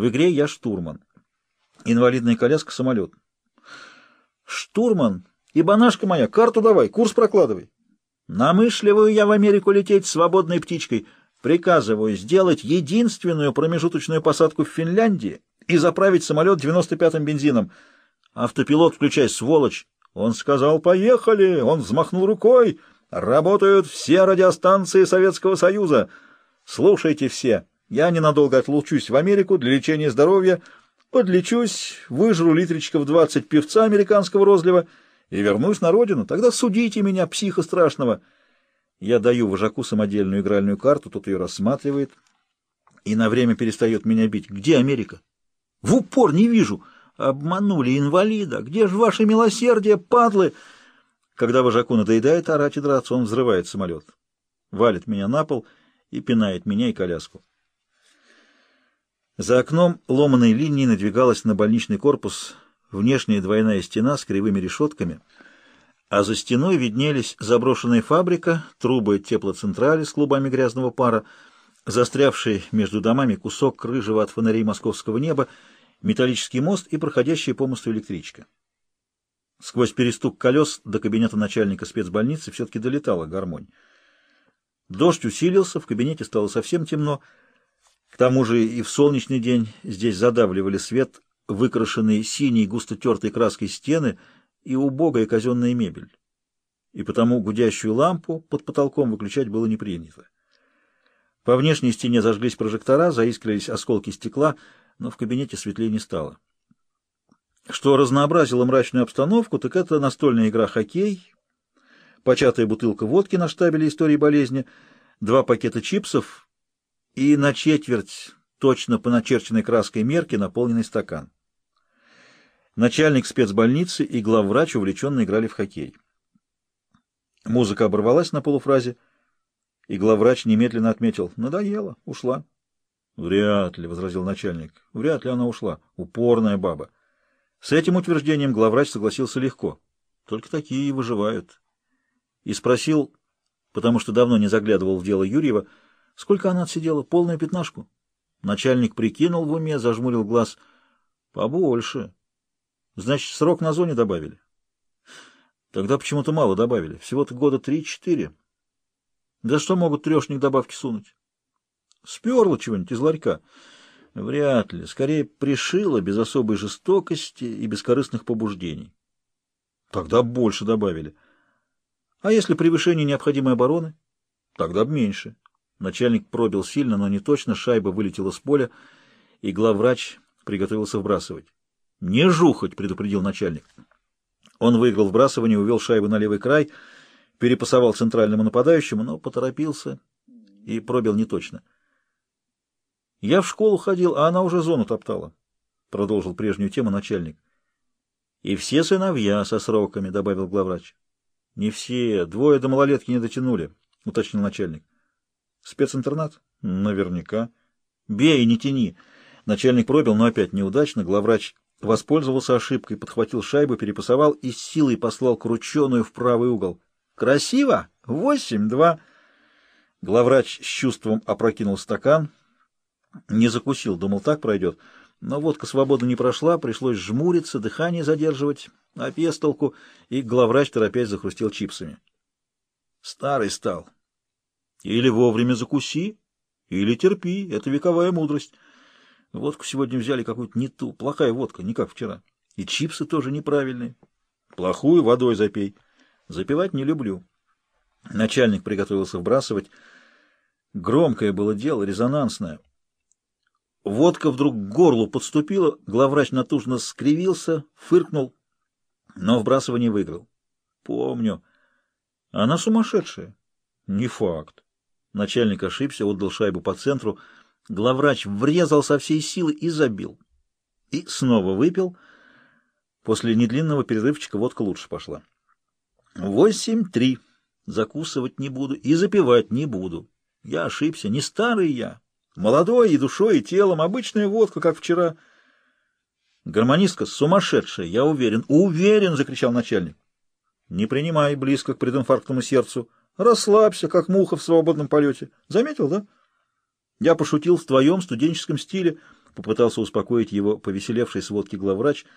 В игре я штурман. Инвалидная коляска — самолет. Штурман, ибанашка моя, карту давай, курс прокладывай. Намышливаю я в Америку лететь свободной птичкой. Приказываю сделать единственную промежуточную посадку в Финляндии и заправить самолет 95-м бензином. Автопилот включай, сволочь. Он сказал «Поехали!» Он взмахнул рукой. «Работают все радиостанции Советского Союза. Слушайте все. Я ненадолго отлучусь в Америку для лечения здоровья, подлечусь, выжру литричков 20 певца американского розлива и вернусь на родину. Тогда судите меня, психа страшного». Я даю вожаку самодельную игральную карту, тот ее рассматривает и на время перестает меня бить. «Где Америка?» «В упор не вижу!» Обманули инвалида. Где же ваше милосердие, падлы? Когда вожаку надоедает орать и драться, он взрывает самолет. Валит меня на пол и пинает меня и коляску. За окном ломаной линии надвигалась на больничный корпус внешняя двойная стена с кривыми решетками, а за стеной виднелись заброшенная фабрика, трубы теплоцентрали с клубами грязного пара, застрявший между домами кусок рыжего от фонарей московского неба металлический мост и проходящая по мосту электричка. Сквозь перестук колес до кабинета начальника спецбольницы все-таки долетала гармонь. Дождь усилился, в кабинете стало совсем темно. Тому же и в солнечный день здесь задавливали свет, выкрашенные синей густо тертой краской стены и убогая казенная мебель. И потому гудящую лампу под потолком выключать было не принято. По внешней стене зажглись прожектора, заискрились осколки стекла — но в кабинете светлее не стало. Что разнообразило мрачную обстановку, так это настольная игра «Хоккей», початая бутылка водки на штабеле истории болезни, два пакета чипсов и на четверть, точно по начерченной краской мерки, наполненный стакан. Начальник спецбольницы и главврач увлеченно играли в хоккей. Музыка оборвалась на полуфразе, и главврач немедленно отметил «надоело, ушла». Вряд ли, — возразил начальник. Вряд ли она ушла. Упорная баба. С этим утверждением главврач согласился легко. Только такие и выживают. И спросил, потому что давно не заглядывал в дело Юрьева, сколько она отсидела, полную пятнашку. Начальник прикинул в уме, зажмурил глаз. Побольше. Значит, срок на зоне добавили. Тогда почему-то мало добавили. Всего-то года три-четыре. Да что могут трешник добавки сунуть? Сперла чего-нибудь из ларька? Вряд ли. Скорее, пришила без особой жестокости и бескорыстных побуждений. Тогда больше добавили. А если превышение необходимой обороны? Тогда меньше. Начальник пробил сильно, но не точно. Шайба вылетела с поля, и главврач приготовился вбрасывать. «Не жухать!» — предупредил начальник. Он выиграл вбрасывание, увел шайбу на левый край, перепасовал центральному нападающему, но поторопился и пробил неточно. Я в школу ходил, а она уже зону топтала, — продолжил прежнюю тему начальник. — И все сыновья со сроками, — добавил главврач. — Не все, двое до малолетки не дотянули, — уточнил начальник. — Специнтернат? — Наверняка. — Бей, не тяни. Начальник пробил, но опять неудачно. Главврач воспользовался ошибкой, подхватил шайбу, перепасовал и силой послал крученую в правый угол. «Красиво! Восемь-два!» Главврач с чувством опрокинул стакан, не закусил, думал, так пройдет. Но водка свободно не прошла, пришлось жмуриться, дыхание задерживать, опестолку, и главврач торопясь захрустел чипсами. Старый стал. Или вовремя закуси, или терпи, это вековая мудрость. Водку сегодня взяли какую-то не ту, плохая водка, не как вчера. И чипсы тоже неправильные. Плохую водой запей. Запивать не люблю. Начальник приготовился вбрасывать. Громкое было дело, резонансное. Водка вдруг к горлу подступила, главврач натужно скривился, фыркнул, но вбрасывание выиграл. Помню. Она сумасшедшая. Не факт. Начальник ошибся, отдал шайбу по центру. Главврач врезал со всей силы и забил. И снова выпил. После недлинного перерывчика водка лучше пошла. Восемь-три. Закусывать не буду и запивать не буду. Я ошибся, не старый я. Молодой и душой, и телом, обычная водка, как вчера. Гармонистка сумасшедшая, я уверен. Уверен, закричал начальник. Не принимай близко к прединфарктному сердцу. Расслабься, как муха в свободном полете. Заметил, да? Я пошутил в твоем студенческом стиле, попытался успокоить его повеселевший сводки главврач —